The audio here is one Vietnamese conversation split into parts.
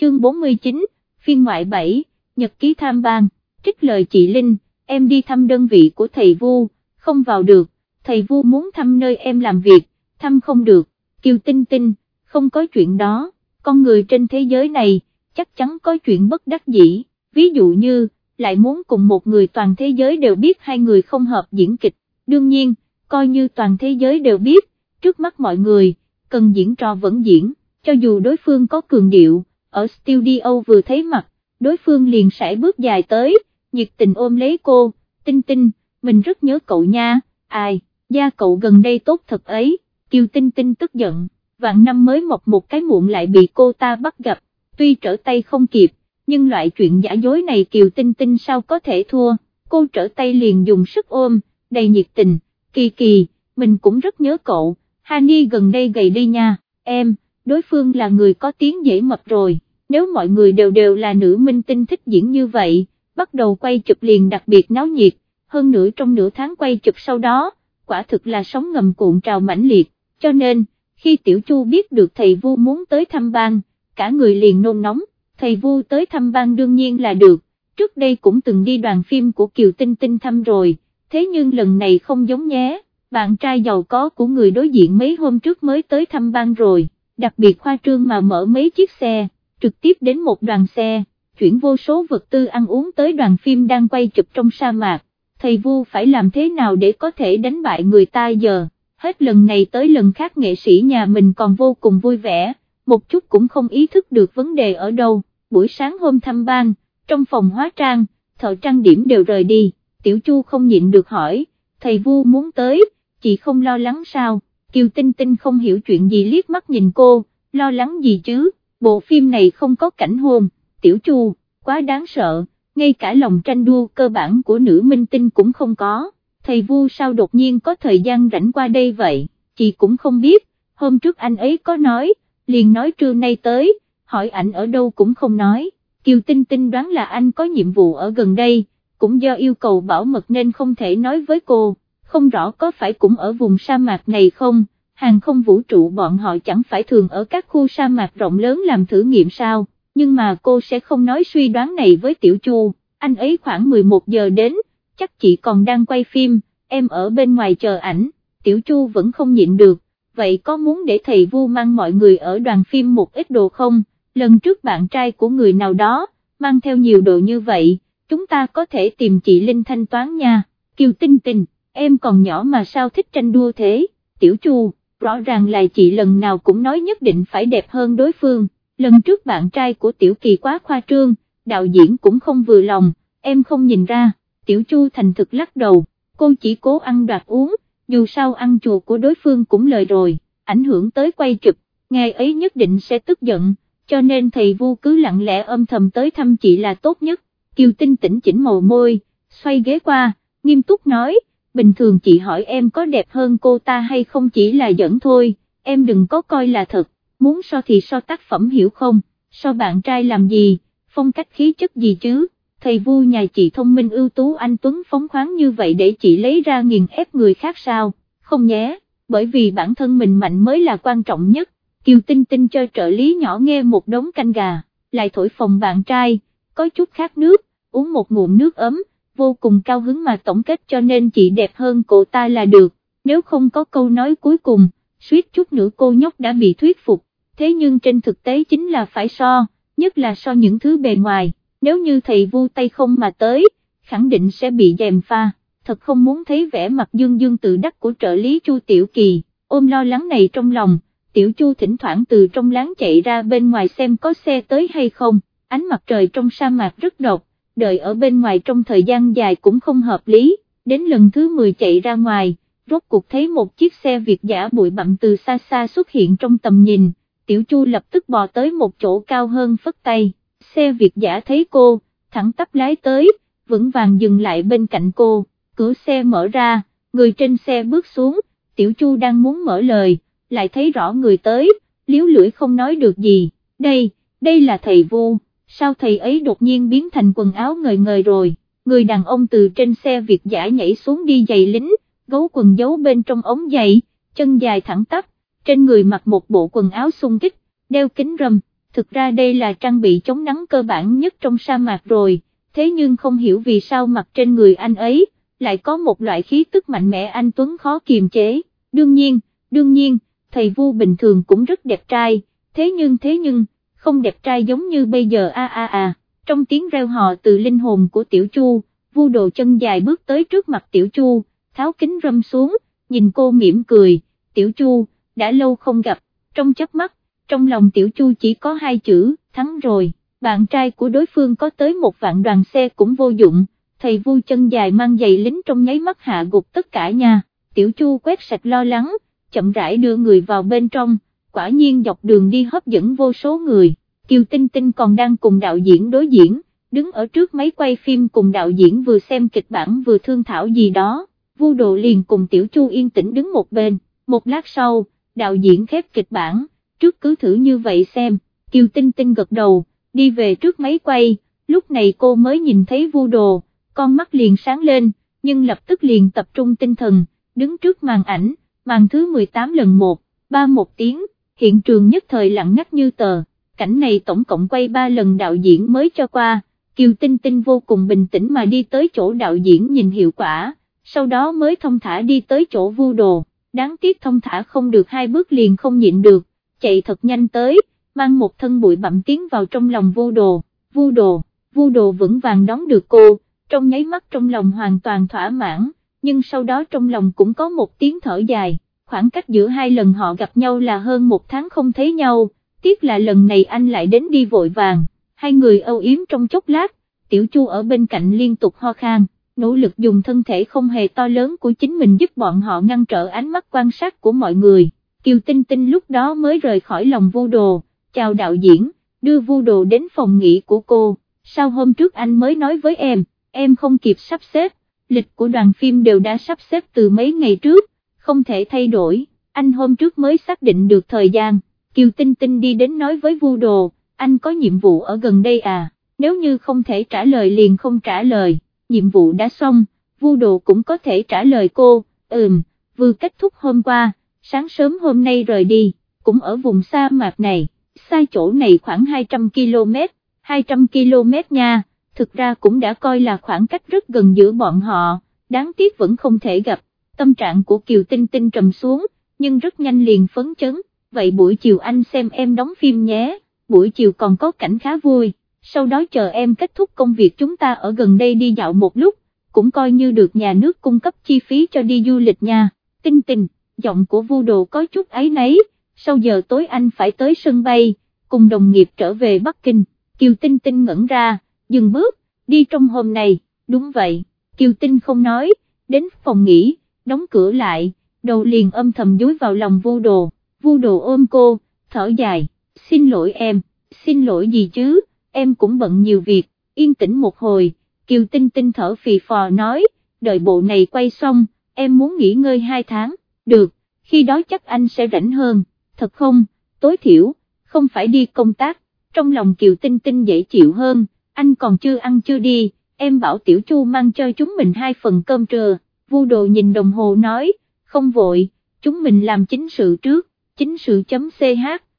chương 49, phiên ngoại 7, nhật ký tham ban, trích lời chị Linh, em đi thăm đơn vị của thầy Vu, không vào được, thầy Vu muốn thăm nơi em làm việc, thăm không được, Kiều Tinh Tinh, không có chuyện đó, con người trên thế giới này, chắc chắn có chuyện bất đắc dĩ, ví dụ như, lại muốn cùng một người toàn thế giới đều biết hai người không hợp diễn kịch, đương nhiên, coi như toàn thế giới đều biết, trước mắt mọi người, cần diễn trò vẫn diễn, cho dù đối phương có cường điệu, ở studio vừa thấy mặt, đối phương liền sải bước dài tới, nhiệt tình ôm lấy cô, tinh tinh, mình rất nhớ cậu nha, ai, da cậu gần đây tốt thật ấy, kiều tinh tinh tức giận, vạn năm mới mọc một cái muộn lại bị cô ta bắt gặp, tuy trở tay không kịp, nhưng loại chuyện giả dối này kiều tinh tinh sao có thể thua, cô trở tay liền dùng sức ôm, đầy nhiệt tình, kỳ kỳ, mình cũng rất nhớ cậu, Hani gần đây gầy đi nha, em, đối phương là người có tiếng dễ mập rồi, nếu mọi người đều đều là nữ minh tinh thích diễn như vậy, bắt đầu quay chụp liền đặc biệt náo nhiệt, hơn nữa trong nửa tháng quay chụp sau đó, quả thực là sóng ngầm cuộn trào mãnh liệt, cho nên, khi Tiểu Chu biết được thầy Vu muốn tới thăm bang, cả người liền nôn nóng, thầy Vu tới thăm bang đương nhiên là được, trước đây cũng từng đi đoàn phim của Kiều Tinh Tinh thăm rồi, thế nhưng lần này không giống nhé, bạn trai giàu có của người đối diện mấy hôm trước mới tới thăm bang rồi, đặc biệt khoa trương mà mở mấy chiếc xe, trực tiếp đến một đoàn xe, chuyển vô số vật tư ăn uống tới đoàn phim đang quay chụp trong sa mạc, thầy Vu phải làm thế nào để có thể đánh bại người ta giờ, hết lần này tới lần khác nghệ sĩ nhà mình còn vô cùng vui vẻ, một chút cũng không ý thức được vấn đề ở đâu, buổi sáng hôm thăm ban trong phòng hóa trang, thợ trang điểm đều rời đi, Tiểu Chu không nhịn được hỏi, thầy Vu muốn tới, chị không lo lắng sao, Kiều Tinh Tinh không hiểu chuyện gì liếc mắt nhìn cô, lo lắng gì chứ, bộ phim này không có cảnh hôn, Tiểu Chu, quá đáng sợ, ngay cả lòng tranh đua cơ bản của nữ minh tinh cũng không có, thầy Vu sao đột nhiên có thời gian rảnh qua đây vậy, chị cũng không biết, hôm trước anh ấy có nói, liền nói trưa nay tới, hỏi ảnh ở đâu cũng không nói, Kiều Tinh Tinh đoán là anh có nhiệm vụ ở gần đây, cũng do yêu cầu bảo mật nên không thể nói với cô, không rõ có phải cũng ở vùng sa mạc này không, hàng không vũ trụ bọn họ chẳng phải thường ở các khu sa mạc rộng lớn làm thử nghiệm sao, nhưng mà cô sẽ không nói suy đoán này với Tiểu Chu, anh ấy khoảng 11 giờ đến, chắc chị còn đang quay phim, em ở bên ngoài chờ ảnh, Tiểu Chu vẫn không nhịn được, vậy có muốn để thầy Vu mang mọi người ở đoàn phim một ít đồ không, lần trước bạn trai của người nào đó, mang theo nhiều đồ như vậy, chúng ta có thể tìm chị Linh thanh toán nha, Kiều Tinh Tinh, em còn nhỏ mà sao thích tranh đua thế, Tiểu Chu, rõ ràng là chị lần nào cũng nói nhất định phải đẹp hơn đối phương, lần trước bạn trai của Tiểu Kỳ quá khoa trương, đạo diễn cũng không vừa lòng, em không nhìn ra, Tiểu Chu thành thực lắc đầu, cô chỉ cố ăn đoạt uống, dù sao ăn chùa của đối phương cũng lời rồi, ảnh hưởng tới quay chụp, ngày ấy nhất định sẽ tức giận, cho nên thầy vu cứ lặng lẽ âm thầm tới thăm chị là tốt nhất, Kiều Tinh tỉnh chỉnh màu môi, xoay ghế qua, nghiêm túc nói, bình thường chị hỏi em có đẹp hơn cô ta hay không chỉ là giỡn thôi, em đừng có coi là thật, muốn so thì so tác phẩm hiểu không, so bạn trai làm gì, phong cách khí chất gì chứ, thầy vu nhà chị thông minh ưu tú anh Tuấn phóng khoáng như vậy để chị lấy ra nghiền ép người khác sao, không nhé, bởi vì bản thân mình mạnh mới là quan trọng nhất, Kiều Tinh Tinh cho trợ lý nhỏ nghe một đống canh gà, lại thổi phòng bạn trai, có chút khát nước, uống một ngụm nước ấm, vô cùng cao hứng mà tổng kết cho nên chị đẹp hơn cô ta là được, nếu không có câu nói cuối cùng, suýt chút nữa cô nhóc đã bị thuyết phục, thế nhưng trên thực tế chính là phải so, nhất là so những thứ bề ngoài, nếu như thầy vu tay không mà tới, khẳng định sẽ bị dèm pha, thật không muốn thấy vẻ mặt dương dương tự đắc của trợ lý Chu Tiểu Kỳ, ôm lo lắng này trong lòng, Tiểu Chu thỉnh thoảng từ trong láng chạy ra bên ngoài xem có xe tới hay không, ánh mặt trời trong sa mạc rất độc, đợi ở bên ngoài trong thời gian dài cũng không hợp lý, đến lần thứ 10 chạy ra ngoài, rốt cuộc thấy một chiếc xe Việt giả bụi bặm từ xa xa xuất hiện trong tầm nhìn, Tiểu Chu lập tức bò tới một chỗ cao hơn phất tay, xe Việt giả thấy cô, thẳng tắp lái tới, vững vàng dừng lại bên cạnh cô, cửa xe mở ra, người trên xe bước xuống, Tiểu Chu đang muốn mở lời, lại thấy rõ người tới, liếu lưỡi không nói được gì, đây, đây là thầy vô sao thầy ấy đột nhiên biến thành quần áo ngời ngời rồi, người đàn ông từ trên xe Việt giả nhảy xuống đi giày lính, gấu quần giấu bên trong ống giày, chân dài thẳng tắp, trên người mặc một bộ quần áo xung kích, đeo kính râm, thực ra đây là trang bị chống nắng cơ bản nhất trong sa mạc rồi, thế nhưng không hiểu vì sao mặc trên người anh ấy, lại có một loại khí tức mạnh mẽ anh Tuấn khó kiềm chế, đương nhiên, đương nhiên, thầy Vu bình thường cũng rất đẹp trai, thế nhưng thế nhưng, không đẹp trai giống như bây giờ a a a, trong tiếng reo hò từ linh hồn của Tiểu Chu, Vu đồ chân dài bước tới trước mặt Tiểu Chu, tháo kính râm xuống, nhìn cô mỉm cười, Tiểu Chu, đã lâu không gặp, trong chớp mắt, trong lòng Tiểu Chu chỉ có hai chữ, thắng rồi, bạn trai của đối phương có tới một vạn đoàn xe cũng vô dụng, thầy Vu chân dài mang giày lính trong nháy mắt hạ gục tất cả nhà, Tiểu Chu quét sạch lo lắng, chậm rãi đưa người vào bên trong, quả nhiên dọc đường đi hấp dẫn vô số người, Kiều Tinh Tinh còn đang cùng đạo diễn đối diễn, đứng ở trước máy quay phim cùng đạo diễn vừa xem kịch bản vừa thương thảo gì đó, Vu Đồ liền cùng Tiểu Chu yên tĩnh đứng một bên, một lát sau, đạo diễn khép kịch bản, trước cứ thử như vậy xem, Kiều Tinh Tinh gật đầu, đi về trước máy quay, lúc này cô mới nhìn thấy Vu Đồ, con mắt liền sáng lên, nhưng lập tức liền tập trung tinh thần, đứng trước màn ảnh, màn thứ 18 lần 1, ba một tiếng, hiện trường nhất thời lặng ngắt như tờ, cảnh này tổng cộng quay 3 lần đạo diễn mới cho qua, Kiều Tinh Tinh vô cùng bình tĩnh mà đi tới chỗ đạo diễn nhìn hiệu quả, sau đó mới thông thả đi tới chỗ vu đồ, đáng tiếc thông thả không được hai bước liền không nhịn được, chạy thật nhanh tới, mang một thân bụi bặm tiến vào trong lòng vu đồ, vu đồ, vu đồ vững vàng đón được cô, trong nháy mắt trong lòng hoàn toàn thỏa mãn, nhưng sau đó trong lòng cũng có một tiếng thở dài, khoảng cách giữa hai lần họ gặp nhau là hơn một tháng không thấy nhau, tiếc là lần này anh lại đến đi vội vàng, hai người âu yếm trong chốc lát, tiểu chu ở bên cạnh liên tục ho khan, nỗ lực dùng thân thể không hề to lớn của chính mình giúp bọn họ ngăn trở ánh mắt quan sát của mọi người, Kiều Tinh Tinh lúc đó mới rời khỏi lòng vô đồ, chào đạo diễn, đưa vô đồ đến phòng nghỉ của cô, sao hôm trước anh mới nói với em, em không kịp sắp xếp, lịch của đoàn phim đều đã sắp xếp từ mấy ngày trước, không thể thay đổi, anh hôm trước mới xác định được thời gian, Kiều Tinh Tinh đi đến nói với Vu Đồ, anh có nhiệm vụ ở gần đây à, nếu như không thể trả lời liền không trả lời, nhiệm vụ đã xong, Vu Đồ cũng có thể trả lời cô, ừm, vừa kết thúc hôm qua, sáng sớm hôm nay rời đi, cũng ở vùng sa mạc này, xa chỗ này khoảng 200 km, 200 km nha, thực ra cũng đã coi là khoảng cách rất gần giữa bọn họ, đáng tiếc vẫn không thể gặp, tâm trạng của Kiều Tinh Tinh trầm xuống, nhưng rất nhanh liền phấn chấn, vậy buổi chiều anh xem em đóng phim nhé, buổi chiều còn có cảnh khá vui, sau đó chờ em kết thúc công việc chúng ta ở gần đây đi dạo một lúc, cũng coi như được nhà nước cung cấp chi phí cho đi du lịch nha, tinh Tinh giọng của vu đồ có chút ấy nấy, sau giờ tối anh phải tới sân bay, cùng đồng nghiệp trở về Bắc Kinh, Kiều Tinh Tinh ngẩn ra, dừng bước, đi trong hôm này, đúng vậy, Kiều Tinh không nói, đến phòng nghỉ, đóng cửa lại, đầu liền âm thầm dối vào lòng vu đồ, vu đồ ôm cô, thở dài, xin lỗi em, xin lỗi gì chứ, em cũng bận nhiều việc, yên tĩnh một hồi, Kiều Tinh Tinh thở phì phò nói, đợi bộ này quay xong, em muốn nghỉ ngơi hai tháng, được, khi đó chắc anh sẽ rảnh hơn, thật không, tối thiểu, không phải đi công tác, trong lòng Kiều Tinh Tinh dễ chịu hơn, anh còn chưa ăn chưa đi, em bảo Tiểu Chu mang cho chúng mình hai phần cơm trưa, vu đồ nhìn đồng hồ nói, không vội, chúng mình làm chính sự trước, chính sự chấm ch,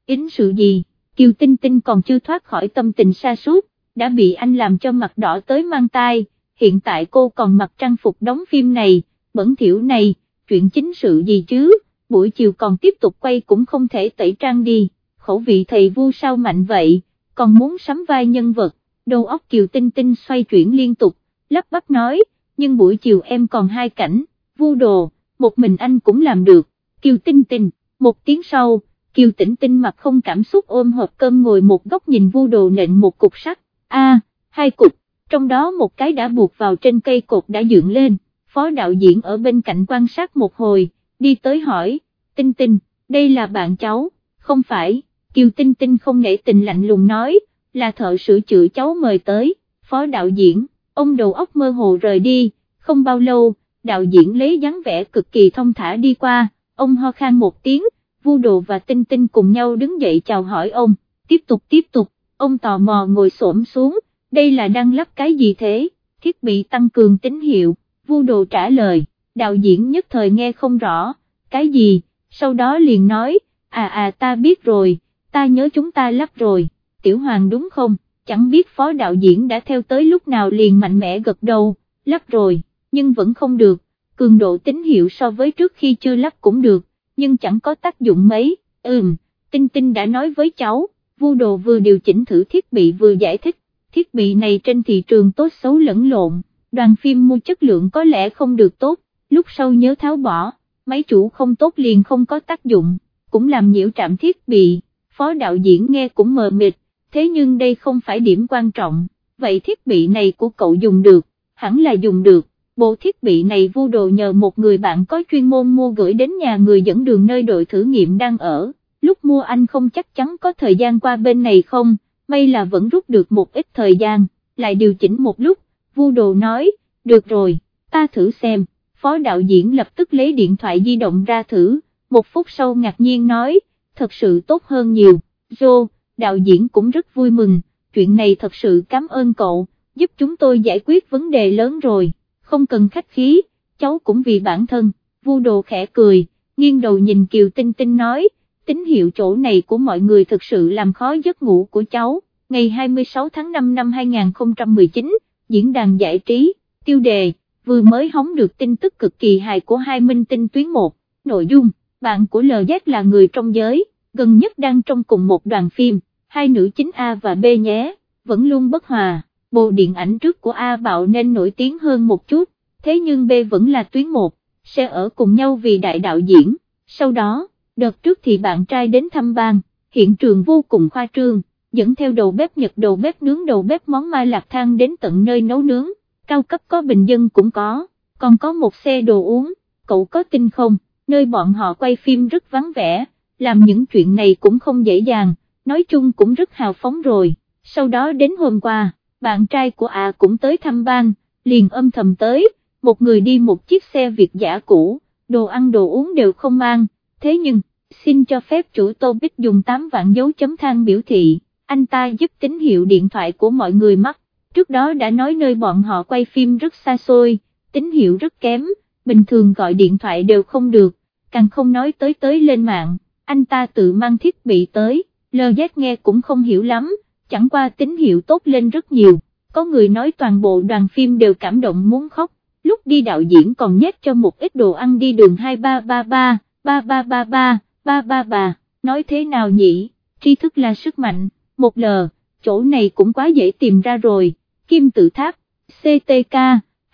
ính sự gì, Kiều Tinh Tinh còn chưa thoát khỏi tâm tình sa sút đã bị anh làm cho mặt đỏ tới mang tai, hiện tại cô còn mặc trang phục đóng phim này, bẩn thiểu này, chuyện chính sự gì chứ, buổi chiều còn tiếp tục quay cũng không thể tẩy trang đi, khẩu vị thầy vu sao mạnh vậy, còn muốn sắm vai nhân vật, đầu óc Kiều Tinh Tinh xoay chuyển liên tục, lắp bắp nói, nhưng buổi chiều em còn hai cảnh, vu đồ, một mình anh cũng làm được, Kiều Tinh Tinh, một tiếng sau, Kiều Tĩnh Tinh mặt không cảm xúc ôm hộp cơm ngồi một góc nhìn vu đồ nện một cục sắt, a, hai cục, trong đó một cái đã buộc vào trên cây cột đã dựng lên, phó đạo diễn ở bên cạnh quan sát một hồi, đi tới hỏi, Tinh Tinh, đây là bạn cháu, không phải, Kiều Tinh Tinh không nể tình lạnh lùng nói, là thợ sửa chữa cháu mời tới, phó đạo diễn, ông đầu óc mơ hồ rời đi, không bao lâu, đạo diễn lấy dáng vẻ cực kỳ thông thả đi qua, ông ho khan một tiếng, Vu Đồ và Tinh Tinh cùng nhau đứng dậy chào hỏi ông, tiếp tục tiếp tục, ông tò mò ngồi xổm xuống, đây là đang lắp cái gì thế, thiết bị tăng cường tín hiệu, Vu Đồ trả lời, đạo diễn nhất thời nghe không rõ, cái gì, sau đó liền nói, à à ta biết rồi, ta nhớ chúng ta lắp rồi, tiểu hoàng đúng không, chẳng biết phó đạo diễn đã theo tới lúc nào liền mạnh mẽ gật đầu, lắp rồi, nhưng vẫn không được, cường độ tín hiệu so với trước khi chưa lắp cũng được, nhưng chẳng có tác dụng mấy, ừm, Tinh Tinh đã nói với cháu, vu đồ vừa điều chỉnh thử thiết bị vừa giải thích, thiết bị này trên thị trường tốt xấu lẫn lộn, đoàn phim mua chất lượng có lẽ không được tốt, lúc sau nhớ tháo bỏ, máy chủ không tốt liền không có tác dụng, cũng làm nhiễu trạm thiết bị, phó đạo diễn nghe cũng mờ mịt, thế nhưng đây không phải điểm quan trọng, vậy thiết bị này của cậu dùng được, hẳn là dùng được, bộ thiết bị này vu đồ nhờ một người bạn có chuyên môn mua gửi đến nhà người dẫn đường nơi đội thử nghiệm đang ở, lúc mua anh không chắc chắn có thời gian qua bên này không, may là vẫn rút được một ít thời gian, lại điều chỉnh một lúc, vu đồ nói, được rồi, ta thử xem, phó đạo diễn lập tức lấy điện thoại di động ra thử, một phút sau ngạc nhiên nói, thật sự tốt hơn nhiều, Joe, đạo diễn cũng rất vui mừng, chuyện này thật sự cảm ơn cậu, giúp chúng tôi giải quyết vấn đề lớn rồi, không cần khách khí, cháu cũng vì bản thân, vu đồ khẽ cười, nghiêng đầu nhìn Kiều Tinh Tinh nói, tín hiệu chỗ này của mọi người thực sự làm khó giấc ngủ của cháu, ngày 26 tháng 5 năm 2019, diễn đàn giải trí, tiêu đề, vừa mới hóng được tin tức cực kỳ hài của hai minh tinh tuyến một, nội dung, bạn của LZ là người trong giới, gần nhất đang trong cùng một đoàn phim, hai nữ chính A và B nhé, vẫn luôn bất hòa, bộ điện ảnh trước của A bạo nên nổi tiếng hơn một chút, thế nhưng B vẫn là tuyến một. sẽ ở cùng nhau vì đại đạo diễn, sau đó, đợt trước thì bạn trai đến thăm bang, hiện trường vô cùng khoa trương, dẫn theo đầu bếp nhật đầu bếp nướng đầu bếp món mai lạc thang đến tận nơi nấu nướng, cao cấp có bình dân cũng có, còn có một xe đồ uống, cậu có tin không, nơi bọn họ quay phim rất vắng vẻ, làm những chuyện này cũng không dễ dàng, nói chung cũng rất hào phóng rồi, sau đó đến hôm qua, bạn trai của à cũng tới thăm bang, liền âm thầm tới, một người đi một chiếc xe Việt giả cũ, đồ ăn đồ uống đều không mang, thế nhưng, xin cho phép chủ Tô Bích dùng 8 vạn dấu chấm than biểu thị, anh ta giúp tín hiệu điện thoại của mọi người mắc, trước đó đã nói nơi bọn họ quay phim rất xa xôi, tín hiệu rất kém, bình thường gọi điện thoại đều không được, càng không nói tới tới lên mạng, anh ta tự mang thiết bị tới, LZ nghe cũng không hiểu lắm, chẳng qua tín hiệu tốt lên rất nhiều, có người nói toàn bộ đoàn phim đều cảm động muốn khóc, lúc đi đạo diễn còn nhét cho một ít đồ ăn đi đường 2333, 3333, 333, nói thế nào nhỉ, tri thức là sức mạnh, một lờ, chỗ này cũng quá dễ tìm ra rồi, kim tự tháp, CTK,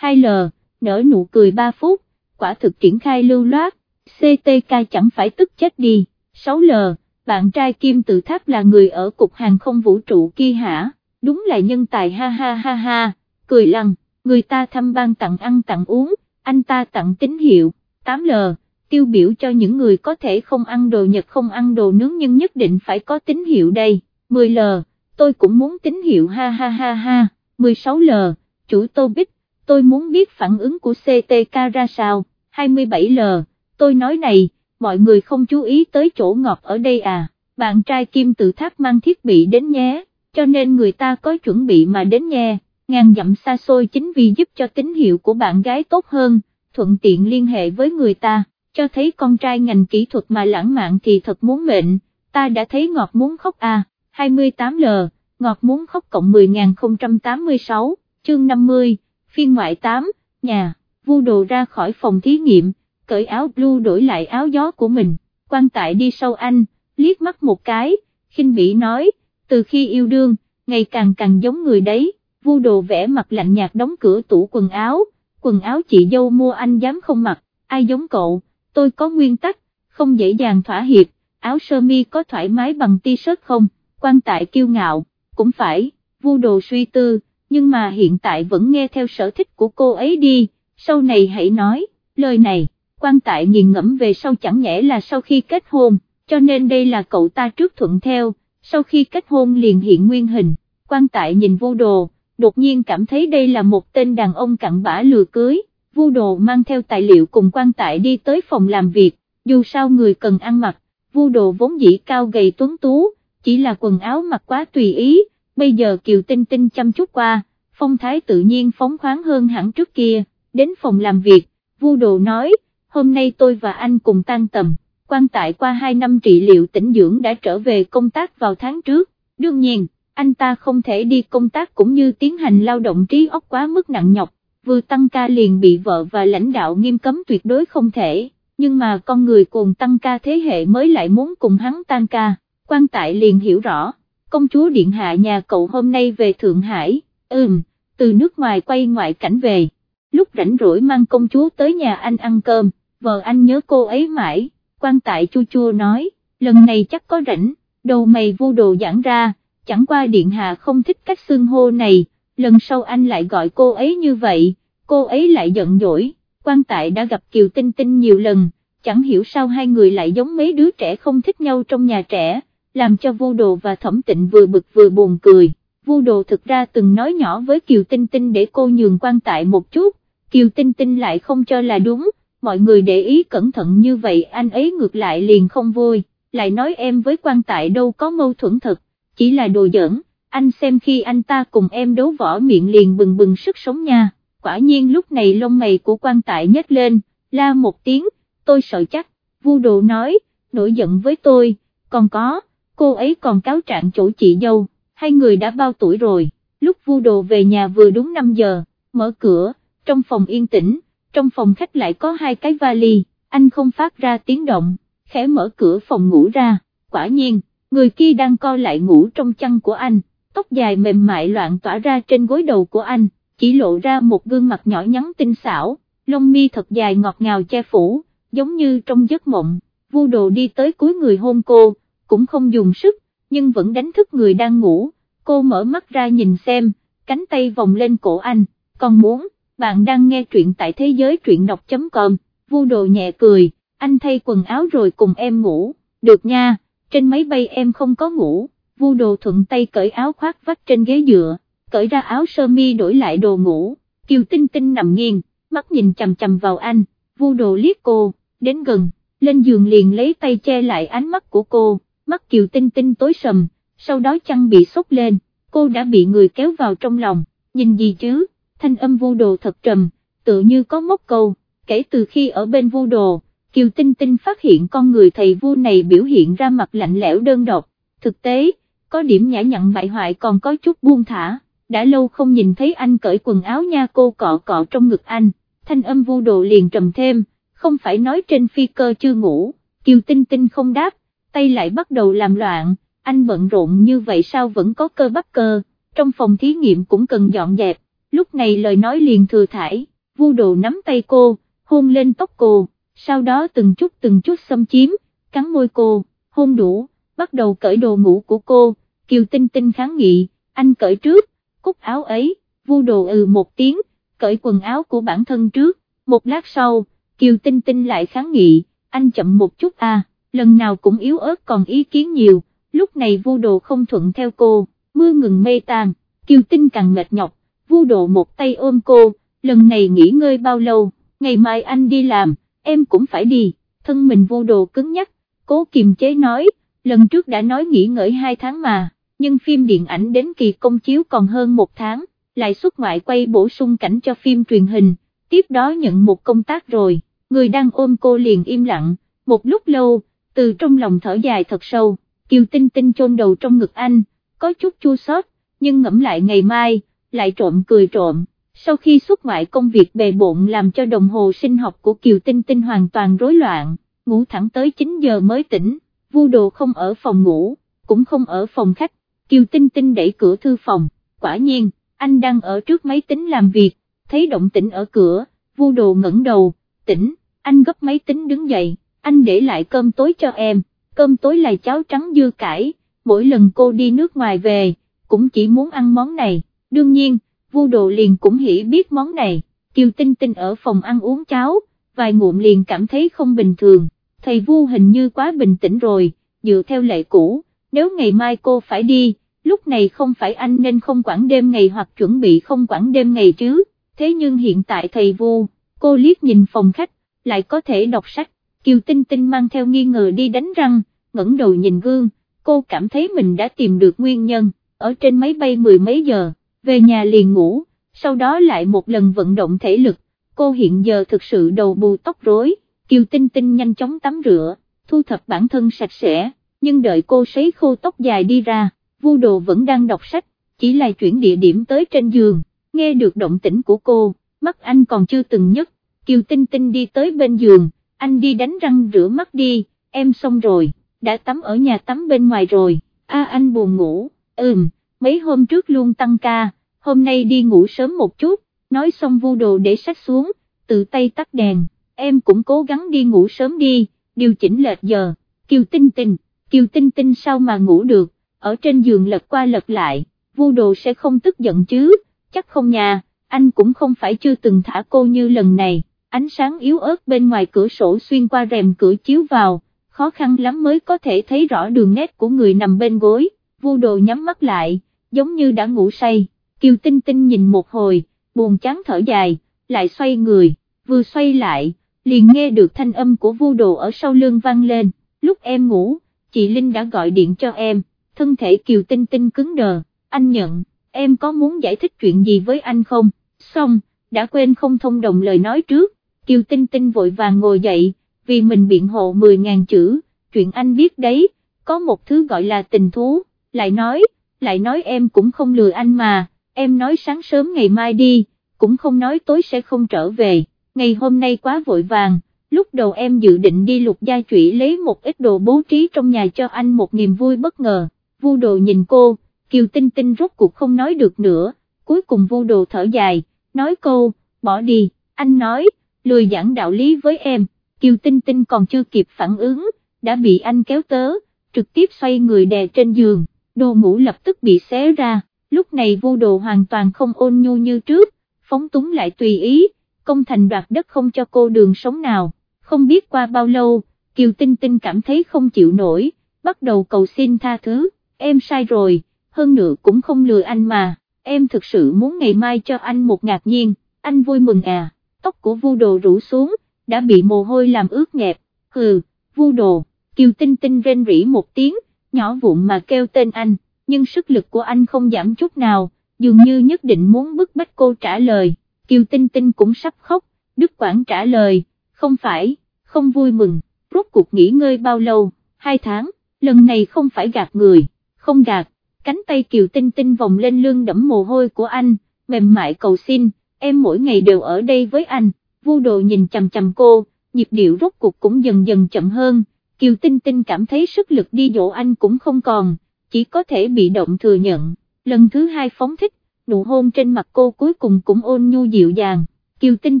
2L, nở nụ cười 3 phút, quả thực triển khai lưu loát, CTK chẳng phải tức chết đi, 6L, bạn trai kim tự tháp là người ở cục hàng không vũ trụ kia hả, đúng là nhân tài ha ha ha ha, cười lăng, người ta thăm ban tặng ăn tặng uống, anh ta tặng tín hiệu, 8L, tiêu biểu cho những người có thể không ăn đồ Nhật không ăn đồ nướng nhưng nhất định phải có tín hiệu đây, 10L, tôi cũng muốn tín hiệu ha ha ha ha, 16L, chủ Tô Bích, tôi muốn biết phản ứng của CTK ra sao, 27L, tôi nói này, mọi người không chú ý tới chỗ ngọt ở đây à, bạn trai Kim tự tháp mang thiết bị đến nhé, cho nên người ta có chuẩn bị mà đến nhé, ngàn dặm xa xôi chính vì giúp cho tín hiệu của bạn gái tốt hơn, thuận tiện liên hệ với người ta, cho thấy con trai ngành kỹ thuật mà lãng mạn thì thật muốn mệnh, ta đã thấy ngọt muốn khóc à, 28L, ngọt muốn khóc cộng 10.086, chương 50, phiên ngoại 8, nhà, vu đồ ra khỏi phòng thí nghiệm, cởi áo blue đổi lại áo gió của mình, quan tại đi sau anh, liếc mắt một cái, khinh bỉ nói, từ khi yêu đương, ngày càng càng giống người đấy, vu đồ vẽ mặt lạnh nhạt đóng cửa tủ quần áo, quần áo chị dâu mua anh dám không mặc, ai giống cậu, tôi có nguyên tắc, không dễ dàng thỏa hiệp, áo sơ mi có thoải mái bằng t-shirt không, quan tại kiêu ngạo, cũng phải, vu đồ suy tư, nhưng mà hiện tại vẫn nghe theo sở thích của cô ấy đi, sau này hãy nói, lời này, quan tại nghiền ngẫm về sau chẳng nhẽ là sau khi kết hôn, cho nên đây là cậu ta trước thuận theo, sau khi kết hôn liền hiện nguyên hình, quan tại nhìn vu đồ, đột nhiên cảm thấy đây là một tên đàn ông cặn bã lừa cưới, vu đồ mang theo tài liệu cùng quan tại đi tới phòng làm việc, dù sao người cần ăn mặc, vu đồ vốn dĩ cao gầy tuấn tú, chỉ là quần áo mặc quá tùy ý, bây giờ Kiều Tinh Tinh chăm chút qua, phong thái tự nhiên phóng khoáng hơn hẳn trước kia, đến phòng làm việc, vu đồ nói, hôm nay tôi và anh cùng tan tầm, quan tại qua 2 năm trị liệu tỉnh dưỡng đã trở về công tác vào tháng trước, đương nhiên, anh ta không thể đi công tác cũng như tiến hành lao động trí óc quá mức nặng nhọc, vừa tăng ca liền bị vợ và lãnh đạo nghiêm cấm tuyệt đối không thể, nhưng mà con người cuồng tăng ca thế hệ mới lại muốn cùng hắn tan ca, quan tại liền hiểu rõ, công chúa điện hạ nhà cậu hôm nay về Thượng Hải, ừm, từ nước ngoài quay ngoại cảnh về, lúc rảnh rỗi mang công chúa tới nhà anh ăn cơm, vợ anh nhớ cô ấy mãi, quan tại chua chua nói, lần này chắc có rảnh, đầu mày vô đồ giãn ra, chẳng qua điện hạ không thích cách xương hô này, lần sau anh lại gọi cô ấy như vậy, cô ấy lại giận dỗi, quan tại đã gặp Kiều Tinh Tinh nhiều lần, chẳng hiểu sao hai người lại giống mấy đứa trẻ không thích nhau trong nhà trẻ, làm cho vô đồ và thẩm tịnh vừa bực vừa buồn cười. Vô đồ thực ra từng nói nhỏ với Kiều Tinh Tinh để cô nhường quan tại một chút, Kiều Tinh Tinh lại không cho là đúng, mọi người để ý cẩn thận như vậy anh ấy ngược lại liền không vui, lại nói em với quan tại đâu có mâu thuẫn thật, chỉ là đồ giỡn, anh xem khi anh ta cùng em đấu võ miệng liền bừng bừng sức sống nha, quả nhiên lúc này lông mày của quan tại nhếch lên, la một tiếng, tôi sợ chắc, vu đồ nói, nổi giận với tôi, còn có, cô ấy còn cáo trạng chỗ chị dâu, hai người đã bao tuổi rồi, lúc vu đồ về nhà vừa đúng 5 giờ, mở cửa, trong phòng yên tĩnh, trong phòng khách lại có hai cái vali, anh không phát ra tiếng động, khẽ mở cửa phòng ngủ ra, quả nhiên, người kia đang co lại ngủ trong chăn của anh, tóc dài mềm mại loạn tỏa ra trên gối đầu của anh, chỉ lộ ra một gương mặt nhỏ nhắn tinh xảo, lông mi thật dài ngọt ngào che phủ, giống như trong giấc mộng, vu đồ đi tới cuối người hôn cô, cũng không dùng sức, nhưng vẫn đánh thức người đang ngủ, cô mở mắt ra nhìn xem, cánh tay vòng lên cổ anh, còn muốn, bạn đang nghe truyện tại thế giới truyện đọc.com, vu đồ nhẹ cười, anh thay quần áo rồi cùng em ngủ, được nha, trên máy bay em không có ngủ, vu đồ thuận tay cởi áo khoác vắt trên ghế dựa, cởi ra áo sơ mi đổi lại đồ ngủ, kiều tinh tinh nằm nghiêng, mắt nhìn chầm chầm vào anh, vu đồ liếc cô, đến gần, lên giường liền lấy tay che lại ánh mắt của cô, mắt kiều tinh tinh tối sầm, sau đó chăn bị sốc lên, cô đã bị người kéo vào trong lòng, nhìn gì chứ, thanh âm vu đồ thật trầm, tự như có mốc câu, kể từ khi ở bên vu đồ, kiều tinh tinh phát hiện con người thầy vu này biểu hiện ra mặt lạnh lẽo đơn độc, thực tế, có điểm nhã nhặn bại hoại còn có chút buông thả, đã lâu không nhìn thấy anh cởi quần áo nha cô cọ cọ trong ngực anh, thanh âm vu đồ liền trầm thêm, không phải nói trên phi cơ chưa ngủ, kiều tinh tinh không đáp, tay lại bắt đầu làm loạn, anh bận rộn như vậy sao vẫn có cơ bắp cơ, trong phòng thí nghiệm cũng cần dọn dẹp, lúc này lời nói liền thừa thải, vu đồ nắm tay cô, hôn lên tóc cô, sau đó từng chút từng chút xâm chiếm, cắn môi cô, hôn đủ, bắt đầu cởi đồ ngủ của cô, kiều tinh tinh kháng nghị, anh cởi trước, cúc áo ấy, vu đồ ừ một tiếng, cởi quần áo của bản thân trước, một lát sau, kiều tinh tinh lại kháng nghị, anh chậm một chút à, lần nào cũng yếu ớt còn ý kiến nhiều, lúc này vu đồ không thuận theo cô, mưa ngừng mây tan, kiều tinh càng mệt nhọc, vu độ một tay ôm cô, lần này nghỉ ngơi bao lâu, ngày mai anh đi làm, em cũng phải đi, thân mình vu đồ cứng nhắc, cố kiềm chế nói, lần trước đã nói nghỉ ngơi hai tháng mà, nhưng phim điện ảnh đến kỳ công chiếu còn hơn một tháng, lại xuất ngoại quay bổ sung cảnh cho phim truyền hình, tiếp đó nhận một công tác rồi, người đang ôm cô liền im lặng, một lúc lâu, từ trong lòng thở dài thật sâu, Kiều Tinh Tinh chôn đầu trong ngực anh, có chút chua xót, nhưng ngẫm lại ngày mai, lại trộm cười trộm, sau khi xuất ngoại công việc bề bộn làm cho đồng hồ sinh học của Kiều Tinh Tinh hoàn toàn rối loạn, ngủ thẳng tới 9 giờ mới tỉnh, vu đồ không ở phòng ngủ, cũng không ở phòng khách, Kiều Tinh Tinh đẩy cửa thư phòng, quả nhiên, anh đang ở trước máy tính làm việc, thấy động tĩnh ở cửa, vu đồ ngẩng đầu, tỉnh, anh gấp máy tính đứng dậy, anh để lại cơm tối cho em, cơm tối là cháo trắng dưa cải, mỗi lần cô đi nước ngoài về, cũng chỉ muốn ăn món này, đương nhiên, vu đồ liền cũng hiểu biết món này, Kiều Tinh Tinh ở phòng ăn uống cháo, vài ngụm liền cảm thấy không bình thường, thầy vu hình như quá bình tĩnh rồi, dựa theo lệ cũ, nếu ngày mai cô phải đi, lúc này không phải anh nên không quản đêm ngày hoặc chuẩn bị không quản đêm ngày chứ, thế nhưng hiện tại thầy vu, cô liếc nhìn phòng khách, lại có thể đọc sách, Kiều Tinh Tinh mang theo nghi ngờ đi đánh răng, ngẩng đầu nhìn gương, cô cảm thấy mình đã tìm được nguyên nhân, ở trên máy bay mười mấy giờ, về nhà liền ngủ, sau đó lại một lần vận động thể lực, cô hiện giờ thực sự đầu bù tóc rối, Kiều Tinh Tinh nhanh chóng tắm rửa, thu thập bản thân sạch sẽ, nhưng đợi cô sấy khô tóc dài đi ra, vu đồ vẫn đang đọc sách, chỉ là chuyển địa điểm tới trên giường, nghe được động tĩnh của cô, mắt anh còn chưa từng nhấc, Kiều Tinh Tinh đi tới bên giường, anh đi đánh răng rửa mắt đi, em xong rồi, đã tắm ở nhà tắm bên ngoài rồi, a anh buồn ngủ, ừm, mấy hôm trước luôn tăng ca, hôm nay đi ngủ sớm một chút, nói xong vu đồ để sách xuống, tự tay tắt đèn, em cũng cố gắng đi ngủ sớm đi, điều chỉnh lệch giờ, Kiều Tinh Tinh, Kiều Tinh Tinh sao mà ngủ được, ở trên giường lật qua lật lại, vu đồ sẽ không tức giận chứ, chắc không nhà, anh cũng không phải chưa từng thả cô như lần này, ánh sáng yếu ớt bên ngoài cửa sổ xuyên qua rèm cửa chiếu vào, khó khăn lắm mới có thể thấy rõ đường nét của người nằm bên gối, vu đồ nhắm mắt lại, giống như đã ngủ say, Kiều Tinh Tinh nhìn một hồi, buồn chán thở dài, lại xoay người, vừa xoay lại, liền nghe được thanh âm của vu đồ ở sau lưng vang lên, lúc em ngủ, chị Linh đã gọi điện cho em, thân thể Kiều Tinh Tinh cứng đờ, anh nhận, em có muốn giải thích chuyện gì với anh không, xong, đã quên không thông đồng lời nói trước, Kiều Tinh Tinh vội vàng ngồi dậy, vì mình biện hộ 10.000 chữ, chuyện anh biết đấy, có một thứ gọi là tình thú, lại nói, lại nói em cũng không lừa anh mà, em nói sáng sớm ngày mai đi, cũng không nói tối sẽ không trở về, ngày hôm nay quá vội vàng, lúc đầu em dự định đi lục gia trụy lấy một ít đồ bố trí trong nhà cho anh một niềm vui bất ngờ, vu đồ nhìn cô, Kiều Tinh Tinh rốt cuộc không nói được nữa, cuối cùng vu đồ thở dài, nói câu, bỏ đi, anh nói, lười giảng đạo lý với em, Kiều Tinh Tinh còn chưa kịp phản ứng, đã bị anh kéo tớ, trực tiếp xoay người đè trên giường, đồ ngủ lập tức bị xé ra, lúc này vô đồ hoàn toàn không ôn nhu như trước, phóng túng lại tùy ý, công thành đoạt đất không cho cô đường sống nào, không biết qua bao lâu, Kiều Tinh Tinh cảm thấy không chịu nổi, bắt đầu cầu xin tha thứ, em sai rồi, hơn nữa cũng không lừa anh mà, em thực sự muốn ngày mai cho anh một ngạc nhiên, anh vui mừng à, tóc của vu đồ rủ xuống, đã bị mồ hôi làm ướt nhẹp, hừ, vu đồ, Kiều Tinh Tinh rên rỉ một tiếng, nhỏ vụn mà kêu tên anh, nhưng sức lực của anh không giảm chút nào, dường như nhất định muốn bức bách cô trả lời, Kiều Tinh Tinh cũng sắp khóc, Đức Quảng trả lời, không phải, không vui mừng, rốt cuộc nghỉ ngơi bao lâu, hai tháng, lần này không phải gạt người, không gạt, cánh tay Kiều Tinh Tinh vòng lên lưng đẫm mồ hôi của anh, mềm mại cầu xin, em mỗi ngày đều ở đây với anh, vu đồ nhìn chầm chầm cô, nhịp điệu rốt cuộc cũng dần dần chậm hơn, Kiều Tinh Tinh cảm thấy sức lực đi dỗ anh cũng không còn, chỉ có thể bị động thừa nhận, lần thứ hai phóng thích, nụ hôn trên mặt cô cuối cùng cũng ôn nhu dịu dàng, Kiều Tinh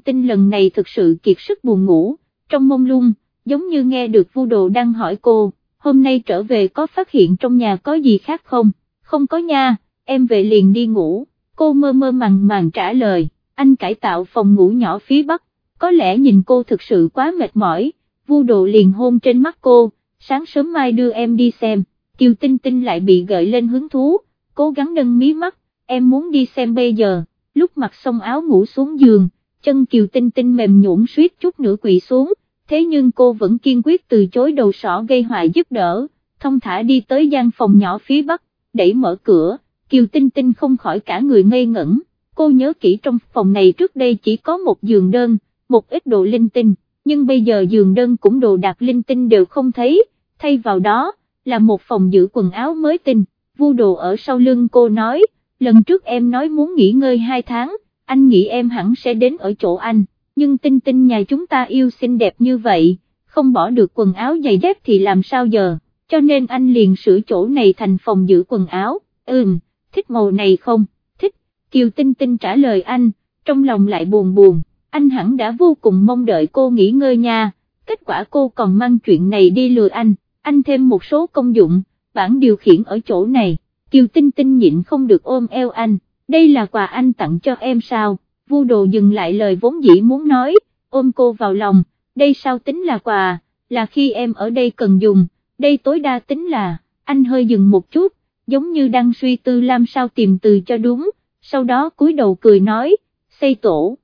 Tinh lần này thực sự kiệt sức buồn ngủ, trong mông lung, giống như nghe được vu đồ đang hỏi cô, hôm nay trở về có phát hiện trong nhà có gì khác không, không có nha, em về liền đi ngủ, cô mơ mơ màng màng trả lời, anh cải tạo phòng ngủ nhỏ phía bắc, có lẽ nhìn cô thực sự quá mệt mỏi, vu độ liền hôn trên mắt cô, sáng sớm mai đưa em đi xem, Kiều Tinh Tinh lại bị gợi lên hứng thú, cố gắng nâng mí mắt, em muốn đi xem bây giờ, lúc mặc xong áo ngủ xuống giường, chân Kiều Tinh Tinh mềm nhũn suýt chút nữa quỵ xuống, thế nhưng cô vẫn kiên quyết từ chối đầu sỏ gây hoại giúp đỡ, thông thả đi tới gian phòng nhỏ phía bắc, đẩy mở cửa, Kiều Tinh Tinh không khỏi cả người ngây ngẩn, cô nhớ kỹ trong phòng này trước đây chỉ có một giường đơn, một ít đồ linh tinh, nhưng bây giờ giường đơn cũng đồ đạc linh tinh đều không thấy, thay vào đó, là một phòng giữ quần áo mới tinh, vu đồ ở sau lưng cô nói, lần trước em nói muốn nghỉ ngơi hai tháng, anh nghĩ em hẳn sẽ đến ở chỗ anh, nhưng tinh tinh nhà chúng ta yêu xinh đẹp như vậy, không bỏ được quần áo giày dép thì làm sao giờ, cho nên anh liền sửa chỗ này thành phòng giữ quần áo, ừm, thích màu này không, thích, Kiều Tinh Tinh trả lời anh, trong lòng lại buồn buồn, anh hẳn đã vô cùng mong đợi cô nghỉ ngơi nha, kết quả cô còn mang chuyện này đi lừa anh, anh thêm một số công dụng, bản điều khiển ở chỗ này, Kiều Tinh Tinh nhịn không được ôm eo anh, đây là quà anh tặng cho em sao, vu đồ dừng lại lời vốn dĩ muốn nói, ôm cô vào lòng, đây sao tính là quà, là khi em ở đây cần dùng, đây tối đa tính là, anh hơi dừng một chút, giống như đang suy tư làm sao tìm từ cho đúng, sau đó cúi đầu cười nói, xây tổ.